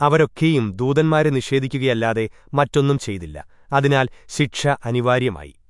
അവരൊക്കെയും ദൂതന്മാരെ നിഷേധിക്കുകയല്ലാതെ മറ്റൊന്നും ചെയ്തില്ല. അതിനാൽ ശിക്ഷ അനിവാര്യമായി.